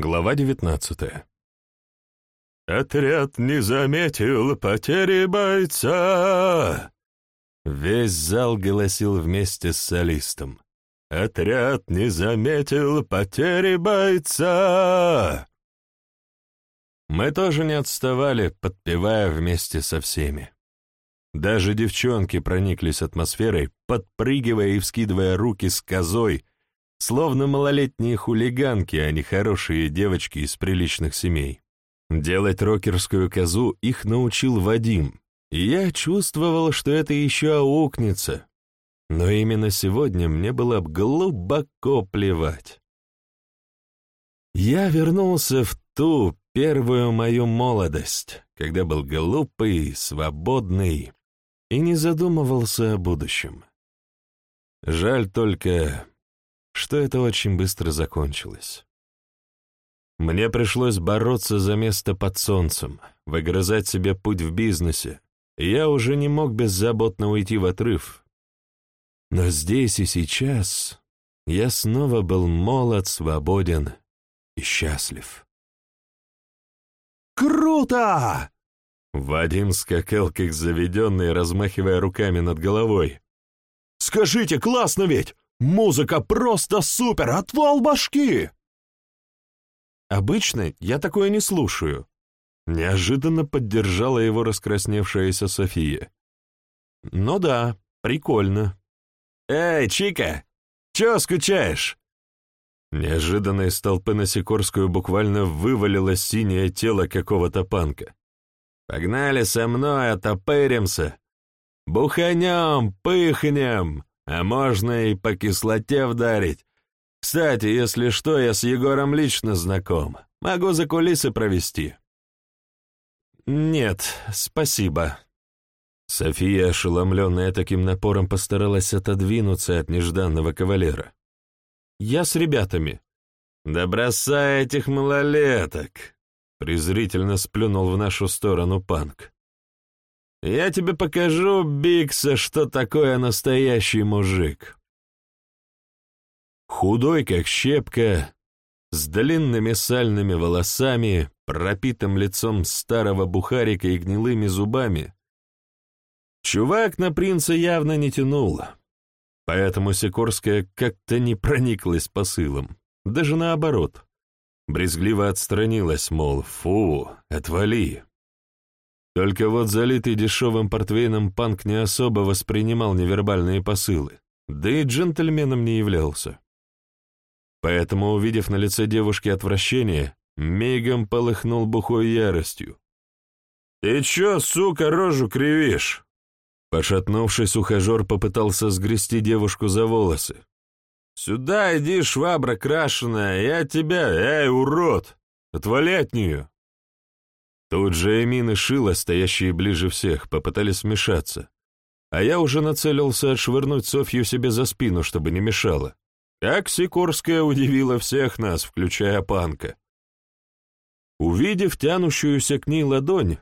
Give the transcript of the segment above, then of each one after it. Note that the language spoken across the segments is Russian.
Глава девятнадцатая. «Отряд не заметил потери бойца!» Весь зал голосил вместе с солистом. «Отряд не заметил потери бойца!» Мы тоже не отставали, подпевая вместе со всеми. Даже девчонки прониклись атмосферой, подпрыгивая и вскидывая руки с козой, словно малолетние хулиганки, а не хорошие девочки из приличных семей. Делать рокерскую козу их научил Вадим, и я чувствовал, что это еще аукнется. Но именно сегодня мне было глубоко плевать. Я вернулся в ту первую мою молодость, когда был глупый, свободный и не задумывался о будущем. Жаль только, что это очень быстро закончилось. Мне пришлось бороться за место под солнцем, выгрызать себе путь в бизнесе, и я уже не мог беззаботно уйти в отрыв. Но здесь и сейчас я снова был молод, свободен и счастлив. «Круто!» Вадим скакал, как заведенный, размахивая руками над головой. «Скажите, классно ведь! Музыка просто супер! Отвал башки!» «Обычно я такое не слушаю», — неожиданно поддержала его раскрасневшаяся София. «Ну да, прикольно». «Эй, Чика, чё скучаешь?» Неожиданно из толпы на Сикорскую буквально вывалилось синее тело какого-то панка. «Погнали со мной, отопыримся! Буханем, пыхнем!» А можно и по кислоте вдарить. Кстати, если что, я с Егором лично знаком. Могу за кулисы провести. Нет, спасибо. София, ошеломленная таким напором, постаралась отодвинуться от нежданного кавалера. Я с ребятами. Да бросай этих малолеток! Презрительно сплюнул в нашу сторону панк. Я тебе покажу, Бикса, что такое настоящий мужик. Худой, как щепка, с длинными сальными волосами, пропитым лицом старого бухарика и гнилыми зубами. Чувак на принца явно не тянул, поэтому Сикорская как-то не прониклась посылом, даже наоборот. Брезгливо отстранилась, мол, фу, отвали. Только вот залитый дешевым портвейном панк не особо воспринимал невербальные посылы, да и джентльменом не являлся. Поэтому, увидев на лице девушки отвращение, мигом полыхнул бухой яростью. «Ты чё, сука, рожу кривишь?» Пошатнувшись, ухажер попытался сгрести девушку за волосы. «Сюда иди, швабра крашеная, я тебя, эй, урод! Отвали от нее!» Тут же Эмин и Шила, стоящие ближе всех, попытались вмешаться, а я уже нацелился отшвырнуть Софью себе за спину, чтобы не мешало. Как Сикорская удивила всех нас, включая Панка. Увидев тянущуюся к ней ладонь,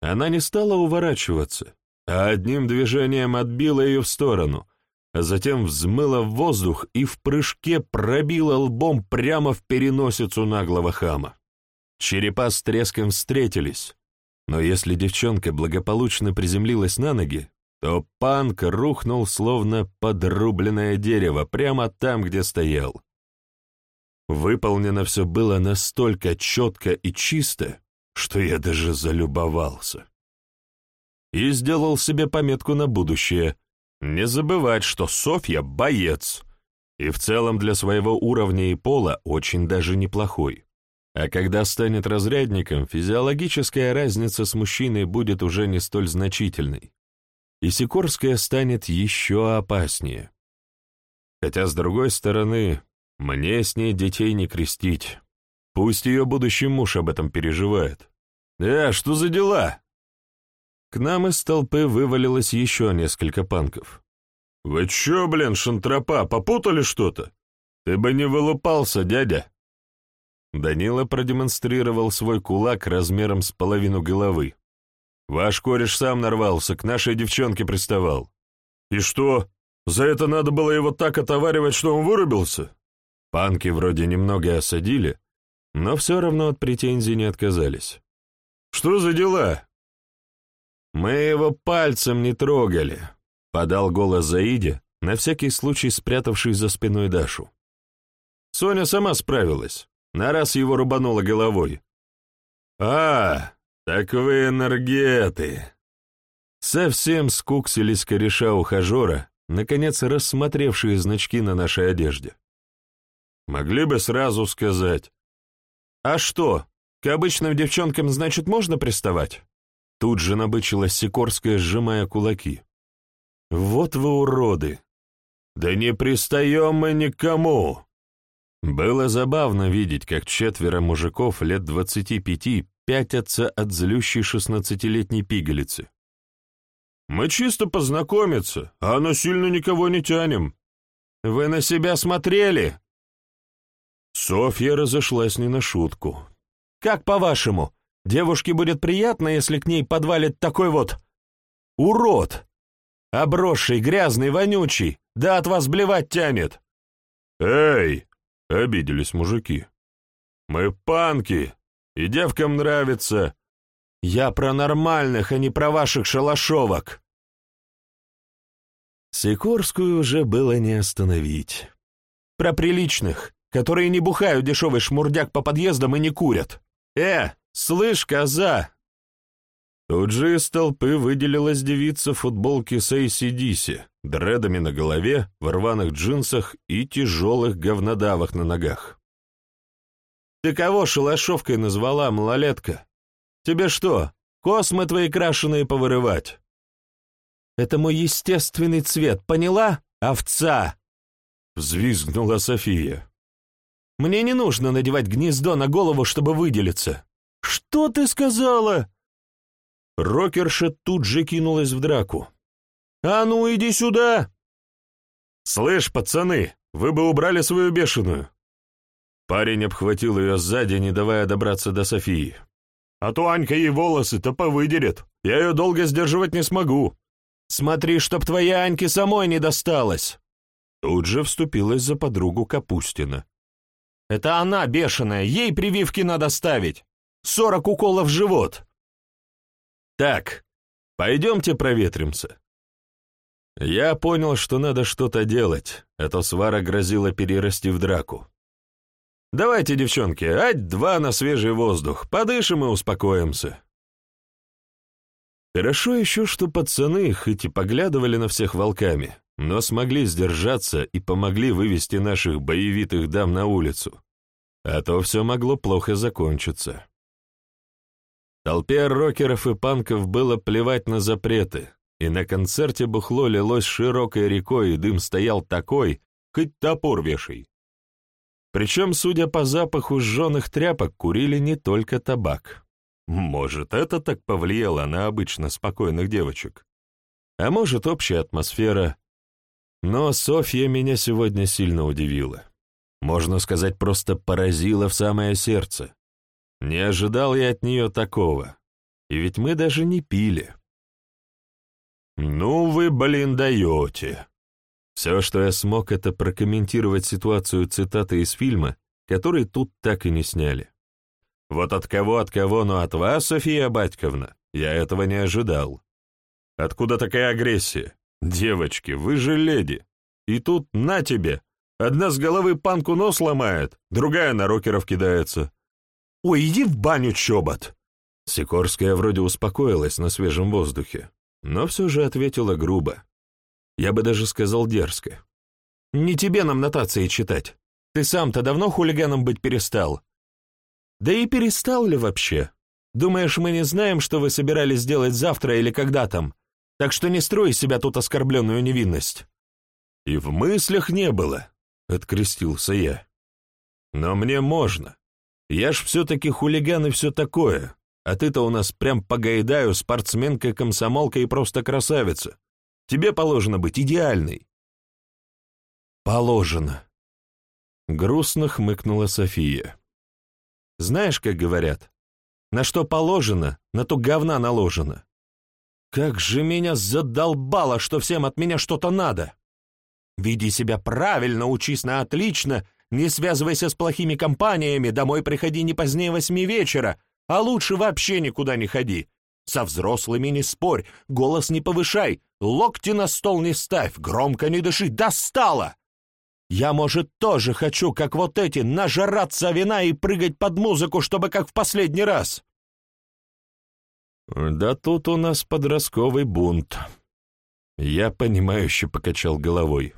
она не стала уворачиваться, а одним движением отбила ее в сторону, а затем взмыла в воздух и в прыжке пробила лбом прямо в переносицу наглого хама. Черепа с треском встретились, но если девчонка благополучно приземлилась на ноги, то панк рухнул, словно подрубленное дерево, прямо там, где стоял. Выполнено все было настолько четко и чисто, что я даже залюбовался. И сделал себе пометку на будущее — не забывать, что Софья — боец, и в целом для своего уровня и пола очень даже неплохой. А когда станет разрядником, физиологическая разница с мужчиной будет уже не столь значительной, и Сикорская станет еще опаснее. Хотя, с другой стороны, мне с ней детей не крестить. Пусть ее будущий муж об этом переживает. «Э, что за дела?» К нам из толпы вывалилось еще несколько панков. «Вы че, блин, шантропа, попутали что-то? Ты бы не вылупался, дядя!» Данила продемонстрировал свой кулак размером с половину головы. «Ваш кореш сам нарвался, к нашей девчонке приставал». «И что, за это надо было его так отоваривать, что он вырубился?» Панки вроде немного осадили, но все равно от претензий не отказались. «Что за дела?» «Мы его пальцем не трогали», — подал голос Заиде, на всякий случай спрятавший за спиной Дашу. Соня сама справилась, на раз его рубанула головой. «А, так вы энергеты!» Совсем скуксились кореша-ухажера, наконец рассмотревшие значки на нашей одежде. Могли бы сразу сказать. «А что, к обычным девчонкам, значит, можно приставать?» Тут же набычилась Сикорская, сжимая кулаки. «Вот вы уроды! Да не пристаем мы никому!» Было забавно видеть, как четверо мужиков лет двадцати пяти пятятся от злющей шестнадцатилетней пигалицы. Мы чисто познакомиться, а насильно никого не тянем. Вы на себя смотрели?» Софья разошлась не на шутку. «Как по-вашему, девушке будет приятно, если к ней подвалит такой вот урод? Обросший, грязный, вонючий, да от вас блевать тянет!» «Эй!» — обиделись мужики. «Мы панки, и девкам нравится, я про нормальных, а не про ваших шалашовок. Сикорскую уже было не остановить. Про приличных, которые не бухают дешевый шмурдяк по подъездам и не курят. Э, слышь, коза! Тут же из толпы выделилась девица в футболке с ACDC, дредами на голове, в рваных джинсах и тяжелых говнодавах на ногах. «Ты кого шалашовкой назвала, малолетка?» Тебе что, космы твои крашеные повырывать? Это мой естественный цвет, поняла, овца? Взвизгнула София. Мне не нужно надевать гнездо на голову, чтобы выделиться. Что ты сказала? Рокерша тут же кинулась в драку. «А ну, иди сюда!» «Слышь, пацаны, вы бы убрали свою бешеную!» Парень обхватил ее сзади, не давая добраться до Софии. А то Анька ей волосы-то повыдерет. Я ее долго сдерживать не смогу. Смотри, чтоб твоей Аньке самой не досталось. Тут же вступилась за подругу Капустина. Это она бешеная, ей прививки надо ставить. Сорок уколов в живот. Так, пойдемте проветримся. Я понял, что надо что-то делать, а свара грозила перерасти в драку. Давайте, девчонки, ать-два на свежий воздух, подышим и успокоимся. Хорошо еще, что пацаны, хоть и поглядывали на всех волками, но смогли сдержаться и помогли вывести наших боевитых дам на улицу. А то все могло плохо закончиться. Толпе рокеров и панков было плевать на запреты, и на концерте бухло лилось широкой рекой, и дым стоял такой, хоть топор вешай. Причем, судя по запаху сжженных тряпок, курили не только табак. Может, это так повлияло на обычно спокойных девочек. А может, общая атмосфера. Но Софья меня сегодня сильно удивила. Можно сказать, просто поразила в самое сердце. Не ожидал я от нее такого. И ведь мы даже не пили. «Ну вы, блин, даете!» Все, что я смог, это прокомментировать ситуацию цитаты из фильма, который тут так и не сняли. Вот от кого, от кого, но от вас, София Батьковна, я этого не ожидал. Откуда такая агрессия? Девочки, вы же леди. И тут на тебе. Одна с головы панку нос ломает, другая на рокеров кидается. Ой, иди в баню, чобот. Сикорская вроде успокоилась на свежем воздухе, но все же ответила грубо. Я бы даже сказал дерзко. «Не тебе нам нотации читать. Ты сам-то давно хулиганом быть перестал?» «Да и перестал ли вообще? Думаешь, мы не знаем, что вы собирались сделать завтра или когда там? Так что не строй из себя тут оскорбленную невинность». «И в мыслях не было», — открестился я. «Но мне можно. Я ж все-таки хулиган и все такое, а ты-то у нас прям по гайдаю спортсменка, комсомолка и просто красавица. Тебе положено быть идеальной». «Положено», — грустно хмыкнула София. «Знаешь, как говорят, на что положено, на то говна наложено. Как же меня задолбало, что всем от меня что-то надо. Веди себя правильно, учись на отлично, не связывайся с плохими компаниями, домой приходи не позднее восьми вечера, а лучше вообще никуда не ходи. Со взрослыми не спорь, голос не повышай, локти на стол не ставь, громко не дыши, достало! Я, может, тоже хочу, как вот эти, нажраться вина и прыгать под музыку, чтобы как в последний раз. Да тут у нас подростковый бунт. Я понимающе покачал головой.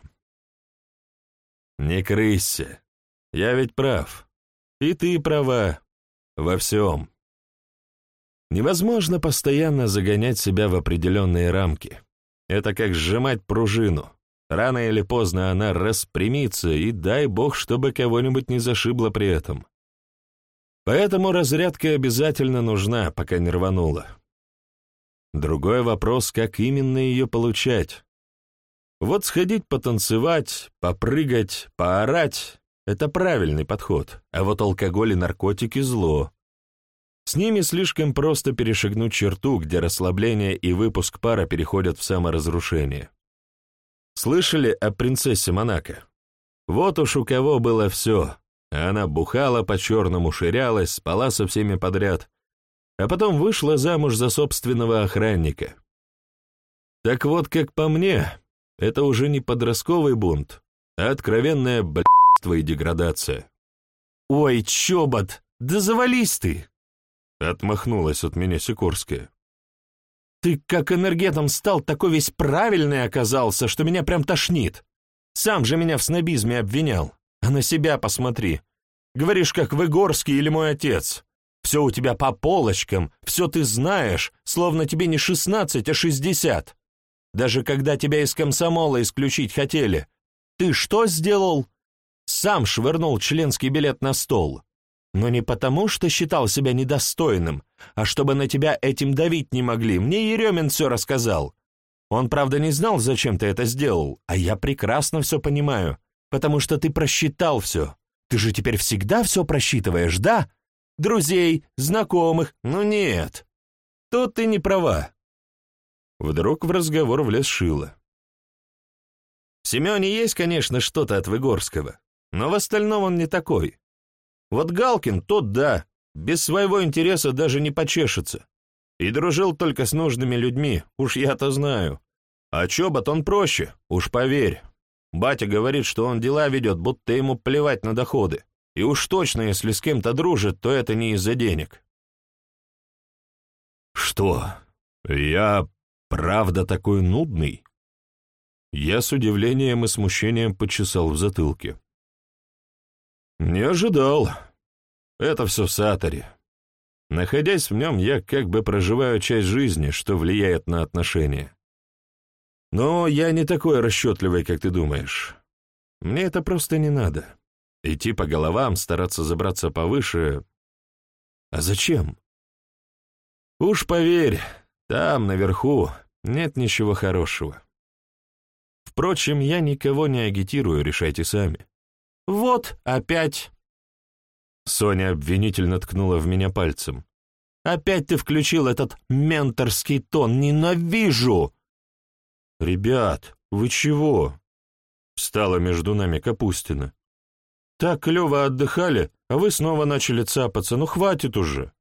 Не крыся. Я ведь прав. И ты права. Во всем. Невозможно постоянно загонять себя в определенные рамки. Это как сжимать пружину. Рано или поздно она распрямится, и дай бог, чтобы кого-нибудь не зашибло при этом. Поэтому разрядка обязательно нужна, пока не рванула. Другой вопрос, как именно ее получать. Вот сходить потанцевать, попрыгать, поорать — это правильный подход, а вот алкоголь и наркотики — зло. С ними слишком просто перешагнуть черту, где расслабление и выпуск пара переходят в саморазрушение. Слышали о принцессе Монако? Вот уж у кого было все. Она бухала по-черному, ширялась, спала со всеми подряд, а потом вышла замуж за собственного охранника. Так вот, как по мне, это уже не подростковый бунт, а откровенная блядство и деградация. «Ой, чобот, да завались ты!» Отмахнулась от меня Сикорская. Ты как энергетом стал, такой весь правильный оказался, что меня прям тошнит. Сам же меня в снобизме обвинял. А на себя посмотри. Говоришь, как Выгорский или мой отец. Все у тебя по полочкам, все ты знаешь, словно тебе не шестнадцать, а шестьдесят. Даже когда тебя из комсомола исключить хотели, ты что сделал? Сам швырнул членский билет на стол. Но не потому, что считал себя недостойным, а чтобы на тебя этим давить не могли. Мне Еремин все рассказал. Он, правда, не знал, зачем ты это сделал, а я прекрасно все понимаю, потому что ты просчитал все. Ты же теперь всегда все просчитываешь, да? Друзей, знакомых, ну нет. Тут ты не права. Вдруг в разговор влез Шила. В Семене есть, конечно, что-то от Выгорского, но в остальном он не такой. Вот Галкин, тот да, без своего интереса даже не почешется. И дружил только с нужными людьми, уж я-то знаю. А Чобот он проще, уж поверь. Батя говорит, что он дела ведет, будто ему плевать на доходы. И уж точно, если с кем-то дружит, то это не из-за денег. Что? Я правда такой нудный? Я с удивлением и смущением почесал в затылке. Не ожидал. Это все в Саторе. Находясь в нем, я как бы проживаю часть жизни, что влияет на отношения. Но я не такой расчетливый, как ты думаешь. Мне это просто не надо. Идти по головам, стараться забраться повыше. А зачем? Уж поверь, там, наверху, нет ничего хорошего. Впрочем, я никого не агитирую, решайте сами. «Вот, опять!» Соня обвинительно ткнула в меня пальцем. «Опять ты включил этот менторский тон! Ненавижу!» «Ребят, вы чего?» Встала между нами Капустина. «Так клево отдыхали, а вы снова начали цапаться. Ну, хватит уже!»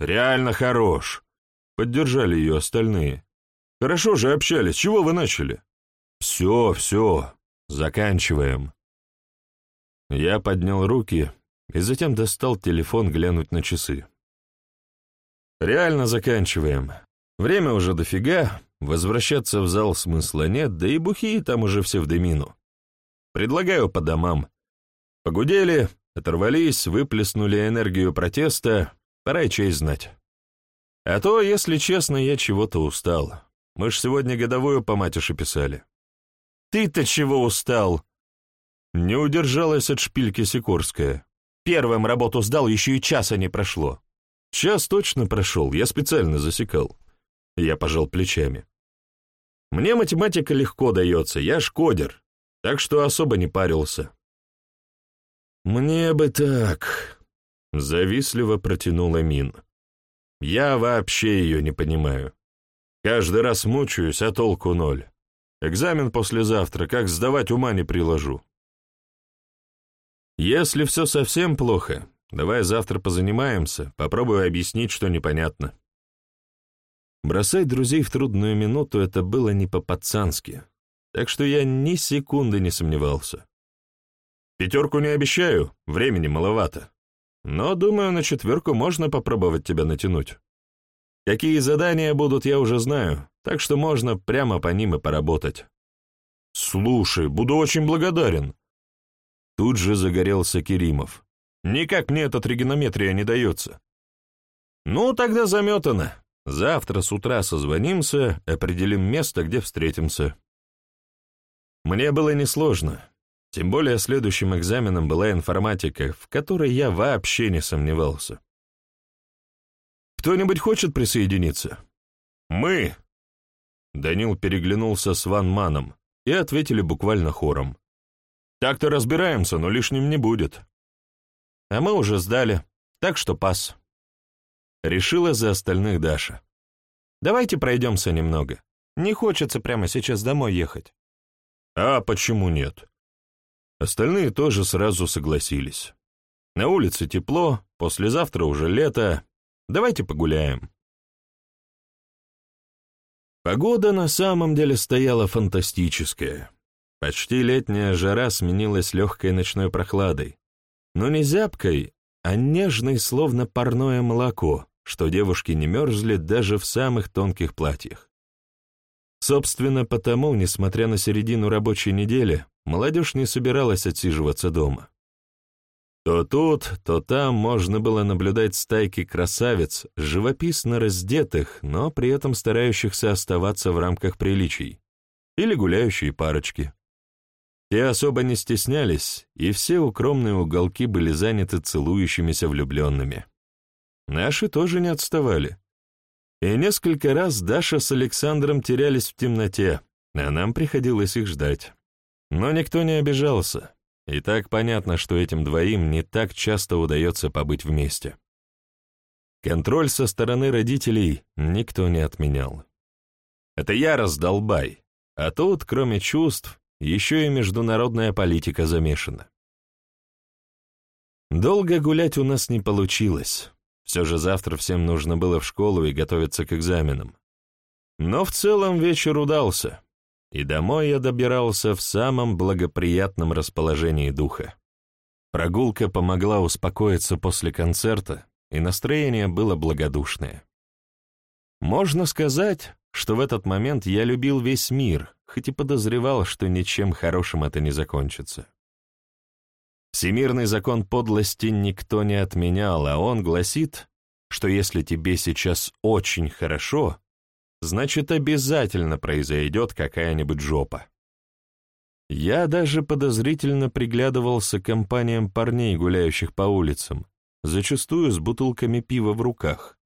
«Реально хорош!» Поддержали ее остальные. «Хорошо же общались. Чего вы начали?» «Все, все. Заканчиваем». Я поднял руки и затем достал телефон глянуть на часы. «Реально заканчиваем. Время уже дофига, возвращаться в зал смысла нет, да и бухие там уже все в дымину. Предлагаю по домам. Погудели, оторвались, выплеснули энергию протеста, пора и честь знать. А то, если честно, я чего-то устал. Мы ж сегодня годовую по матише писали». «Ты-то чего устал?» Не удержалась от шпильки Сикорская. Первым работу сдал, еще и часа не прошло. Час точно прошел, я специально засекал. Я пожал плечами. Мне математика легко дается, я ж кодер, так что особо не парился. Мне бы так, завистливо протянула Мин. Я вообще ее не понимаю. Каждый раз мучаюсь, а толку ноль. Экзамен послезавтра, как сдавать ума не приложу. Если все совсем плохо, давай завтра позанимаемся, попробую объяснить, что непонятно. Бросать друзей в трудную минуту — это было не по-пацански, так что я ни секунды не сомневался. Пятерку не обещаю, времени маловато. Но, думаю, на четверку можно попробовать тебя натянуть. Какие задания будут, я уже знаю, так что можно прямо по ним и поработать. Слушай, буду очень благодарен. Тут же загорелся Керимов. Никак мне эта тригонометрия не дается. Ну, тогда заметано. Завтра с утра созвонимся, определим место, где встретимся. Мне было несложно. Тем более следующим экзаменом была информатика, в которой я вообще не сомневался. «Кто-нибудь хочет присоединиться?» «Мы!» Данил переглянулся с Ван Маном и ответили буквально хором. «Так-то разбираемся, но лишним не будет». «А мы уже сдали, так что пас». Решила за остальных Даша. «Давайте пройдемся немного. Не хочется прямо сейчас домой ехать». «А почему нет?» Остальные тоже сразу согласились. На улице тепло, послезавтра уже лето. Давайте погуляем. Погода на самом деле стояла фантастическая. Почти летняя жара сменилась легкой ночной прохладой. Но не зябкой, а нежной, словно парное молоко, что девушки не мерзли даже в самых тонких платьях. Собственно, потому, несмотря на середину рабочей недели, молодежь не собиралась отсиживаться дома. То тут, то там можно было наблюдать стайки красавиц, живописно раздетых, но при этом старающихся оставаться в рамках приличий, или гуляющие парочки. Те особо не стеснялись, и все укромные уголки были заняты целующимися влюбленными. Наши тоже не отставали. И несколько раз Даша с Александром терялись в темноте, а нам приходилось их ждать. Но никто не обижался, и так понятно, что этим двоим не так часто удается побыть вместе. Контроль со стороны родителей никто не отменял. Это я раздолбай, а тут, кроме чувств, еще и международная политика замешана. Долго гулять у нас не получилось. Все же завтра всем нужно было в школу и готовиться к экзаменам. Но в целом вечер удался, и домой я добирался в самом благоприятном расположении духа. Прогулка помогла успокоиться после концерта, и настроение было благодушное. Можно сказать, что в этот момент я любил весь мир, хоть и подозревал, что ничем хорошим это не закончится. Всемирный закон подлости никто не отменял, а он гласит, что если тебе сейчас очень хорошо, значит обязательно произойдет какая-нибудь жопа. Я даже подозрительно приглядывался к компаниям парней, гуляющих по улицам, зачастую с бутылками пива в руках.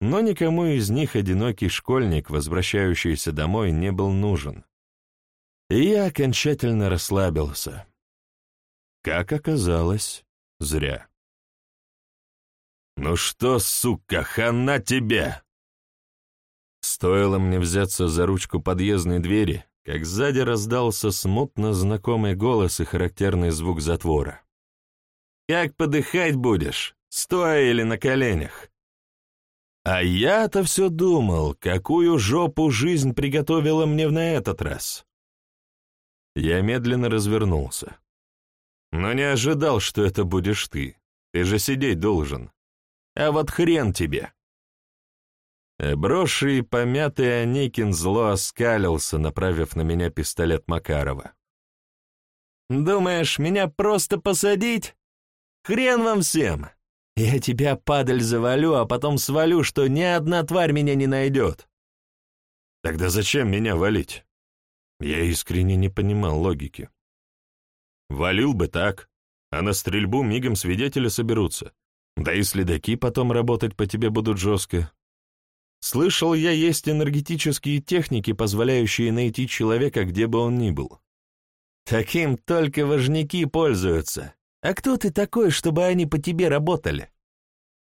Но никому из них одинокий школьник, возвращающийся домой, не был нужен. И я окончательно расслабился. Как оказалось, зря. «Ну что, сука, хана тебе!» Стоило мне взяться за ручку подъездной двери, как сзади раздался смутно знакомый голос и характерный звук затвора. «Как подыхать будешь, стоя или на коленях?» А я-то все думал, какую жопу жизнь приготовила мне на этот раз. Я медленно развернулся. Но не ожидал, что это будешь ты. Ты же сидеть должен. А вот хрен тебе. Броши и помятый Аникин зло оскалился, направив на меня пистолет Макарова. «Думаешь, меня просто посадить? Хрен вам всем! Я тебя, падаль, завалю, а потом свалю, что ни одна тварь меня не найдет!» «Тогда зачем меня валить?» Я искренне не понимал логики. Валил бы так, а на стрельбу мигом свидетели соберутся. Да и следаки потом работать по тебе будут жестко. Слышал я, есть энергетические техники, позволяющие найти человека, где бы он ни был. Таким только важники пользуются. А кто ты такой, чтобы они по тебе работали?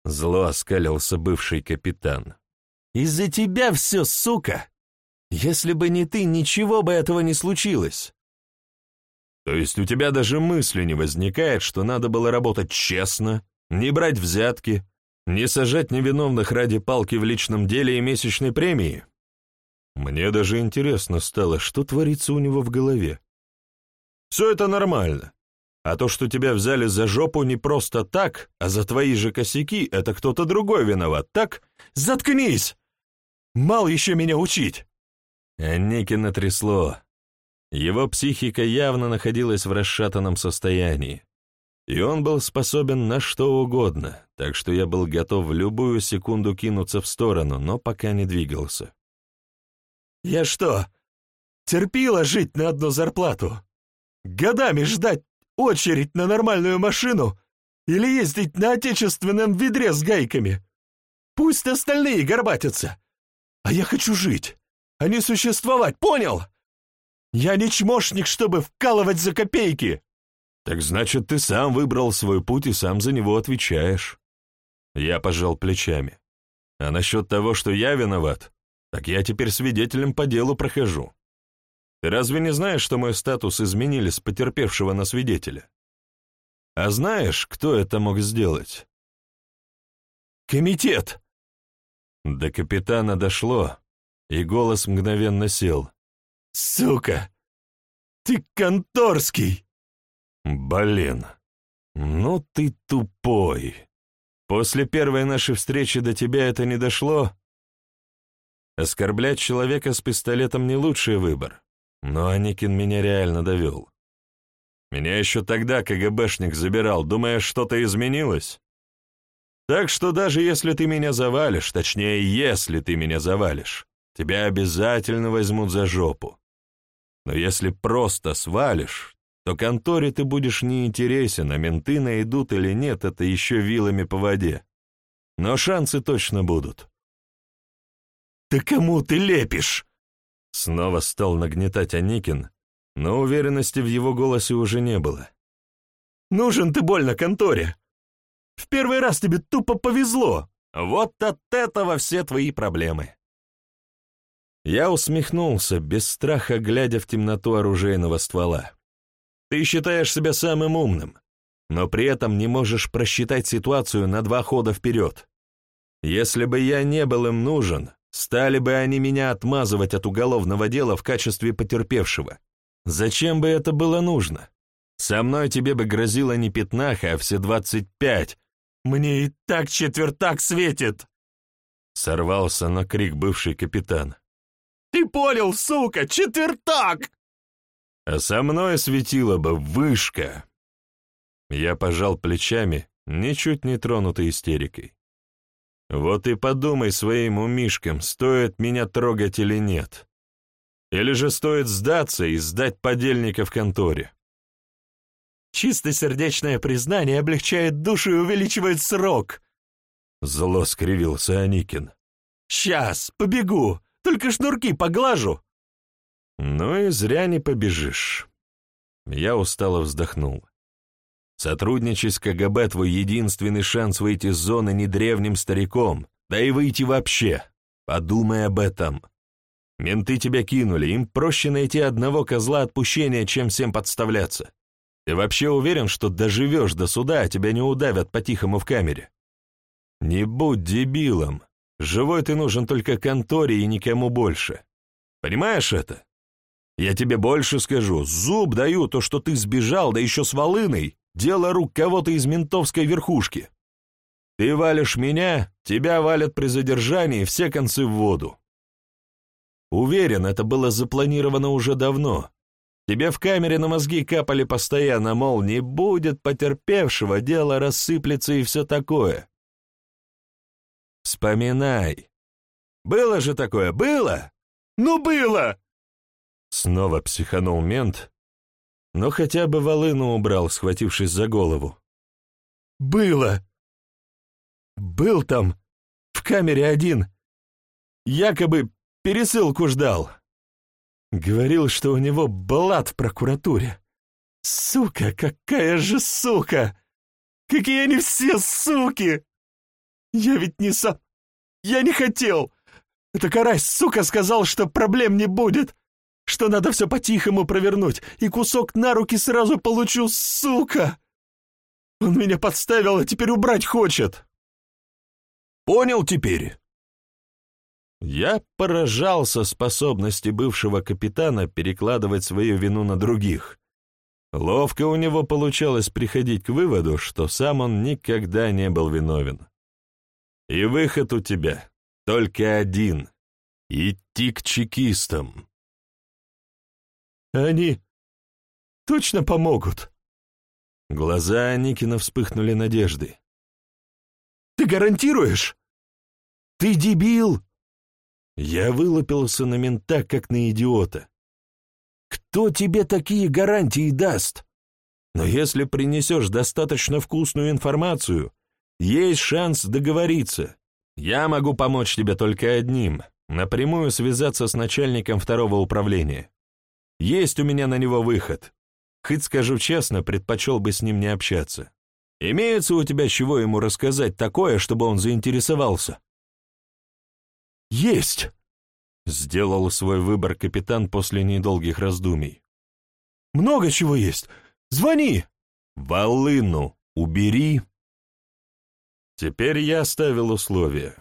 Зло оскалился бывший капитан. Из-за тебя все, сука! Если бы не ты, ничего бы этого не случилось. То есть у тебя даже мысли не возникает, что надо было работать честно, не брать взятки, не сажать невиновных ради палки в личном деле и месячной премии? Мне даже интересно стало, что творится у него в голове. Все это нормально. А то, что тебя взяли за жопу не просто так, а за твои же косяки, это кто-то другой виноват, так? Заткнись! Мал еще меня учить!» Никина трясло. Его психика явно находилась в расшатанном состоянии. И он был способен на что угодно, так что я был готов в любую секунду кинуться в сторону, но пока не двигался. «Я что, терпила жить на одну зарплату? Годами ждать очередь на нормальную машину или ездить на отечественном ведре с гайками? Пусть остальные горбатятся, а я хочу жить, а не существовать, понял? Я не чмошник, чтобы вкалывать за копейки!» «Так значит, ты сам выбрал свой путь и сам за него отвечаешь». Я пожал плечами. «А насчет того, что я виноват, так я теперь свидетелем по делу прохожу. Ты разве не знаешь, что мой статус изменили с потерпевшего на свидетеля? А знаешь, кто это мог сделать?» «Комитет!» До капитана дошло, и голос мгновенно сел. «Сука! Ты конторский!» «Блин, ну ты тупой. После первой нашей встречи до тебя это не дошло?» Оскорблять человека с пистолетом не лучший выбор, но Аникин меня реально довел. Меня еще тогда КГБшник забирал, думая, что-то изменилось. Так что даже если ты меня завалишь, точнее, если ты меня завалишь, тебя обязательно возьмут за жопу. Но если просто свалишь, то конторе ты будешь неинтересен, а менты найдут или нет, это еще вилами по воде. Но шансы точно будут. «Ты кому ты лепишь?» Снова стал нагнетать Аникин, но уверенности в его голосе уже не было. «Нужен ты больно конторе. В первый раз тебе тупо повезло. Вот от этого все твои проблемы». Я усмехнулся, без страха глядя в темноту оружейного ствола. «Ты считаешь себя самым умным, но при этом не можешь просчитать ситуацию на два хода вперед. Если бы я не был им нужен, стали бы они меня отмазывать от уголовного дела в качестве потерпевшего. Зачем бы это было нужно? Со мной тебе бы грозило не пятнаха, а все двадцать пять. Мне и так четвертак светит!» Сорвался на крик бывший капитан. Ты понял, сука, четвертак!» А со мной светила бы вышка. Я пожал плечами, ничуть не тронутый истерикой. Вот и подумай своим умишкам, стоит меня трогать или нет. Или же стоит сдаться и сдать подельника в конторе. Чистосердечное признание облегчает душу и увеличивает срок. Зло скривился Аникин. «Сейчас, побегу. Только шнурки поглажу». «Ну и зря не побежишь». Я устало вздохнул. Сотрудничать с КГБ — твой единственный шанс выйти из зоны не древним стариком, да и выйти вообще. Подумай об этом. Менты тебя кинули, им проще найти одного козла отпущения, чем всем подставляться. Ты вообще уверен, что доживешь до суда, а тебя не удавят по-тихому в камере? Не будь дебилом. Живой ты нужен только конторе и никому больше. Понимаешь это? Я тебе больше скажу. Зуб даю то, что ты сбежал, да еще с волыной. Дело рук кого-то из ментовской верхушки. Ты валишь меня, тебя валят при задержании, все концы в воду. Уверен, это было запланировано уже давно. Тебе в камере на мозги капали постоянно, мол, не будет потерпевшего, дело рассыплется и все такое. Вспоминай. Было же такое, было? Ну, было! Снова психанул мент, но хотя бы волыну убрал, схватившись за голову. Было! Был там, в камере один. Якобы пересылку ждал. Говорил, что у него блат в прокуратуре. Сука, какая же сука! Какие они все суки! «Я ведь не сам... Я не хотел! Это Карась, сука, сказал, что проблем не будет, что надо все по-тихому провернуть, и кусок на руки сразу получу, сука! Он меня подставил, а теперь убрать хочет!» «Понял теперь?» Я поражался способности бывшего капитана перекладывать свою вину на других. Ловко у него получалось приходить к выводу, что сам он никогда не был виновен. И выход у тебя только один — идти к чекистам. Они точно помогут? Глаза Никина вспыхнули надеждой. Ты гарантируешь? Ты дебил! Я вылупился на мента, как на идиота. Кто тебе такие гарантии даст? Но если принесешь достаточно вкусную информацию, есть шанс договориться. Я могу помочь тебе только одним — напрямую связаться с начальником второго управления. Есть у меня на него выход. Хоть скажу честно, предпочел бы с ним не общаться. Имеется у тебя чего ему рассказать такое, чтобы он заинтересовался? «Есть!» — сделал свой выбор капитан после недолгих раздумий. «Много чего есть! Звони!» «Волыну убери!» Теперь я ставил условия.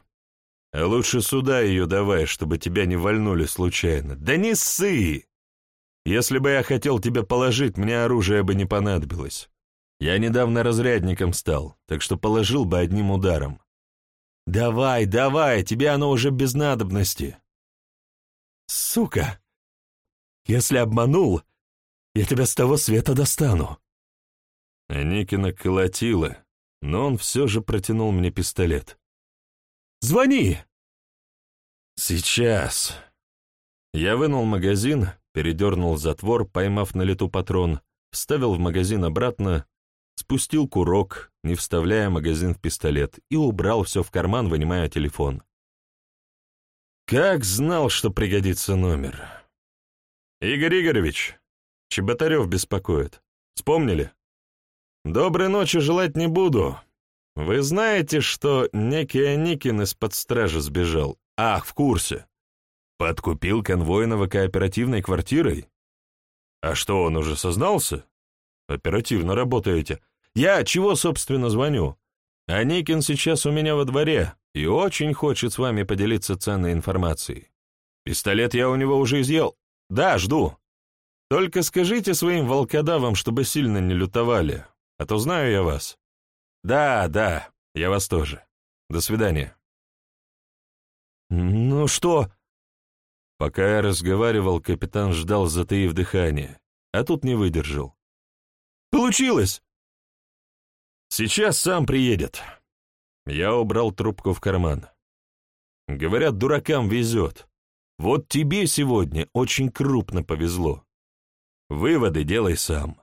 А лучше сюда ее давай, чтобы тебя не вальнули случайно. Да не ссы! Если бы я хотел тебя положить, мне оружие бы не понадобилось. Я недавно разрядником стал, так что положил бы одним ударом. «Давай, давай, тебе оно уже без надобности». «Сука! Если обманул, я тебя с того света достану». Никина колотила, но он все же протянул мне пистолет. «Звони!» «Сейчас». Я вынул магазин, передернул затвор, поймав на лету патрон, вставил в магазин обратно спустил курок, не вставляя магазин в пистолет, и убрал все в карман, вынимая телефон. Как знал, что пригодится номер. «Игорь Игоревич, Чеботарев беспокоит. Вспомнили? Доброй ночи желать не буду. Вы знаете, что некий Аникин из-под стражи сбежал? Ах, в курсе. Подкупил конвойного кооперативной квартирой? А что, он уже сознался? Оперативно работаете. Я чего, собственно, звоню? Аникин сейчас у меня во дворе и очень хочет с вами поделиться ценной информацией. Пистолет я у него уже изъел. Да, жду. Только скажите своим волкодавам, чтобы сильно не лютовали, а то знаю я вас. Да, да, я вас тоже. До свидания. Ну что? Пока я разговаривал, капитан ждал, затаив дыхание, а тут не выдержал. Получилось! Сейчас сам приедет. Я убрал трубку в карман. Говорят, дуракам везет. Вот тебе сегодня очень крупно повезло. Выводы делай сам.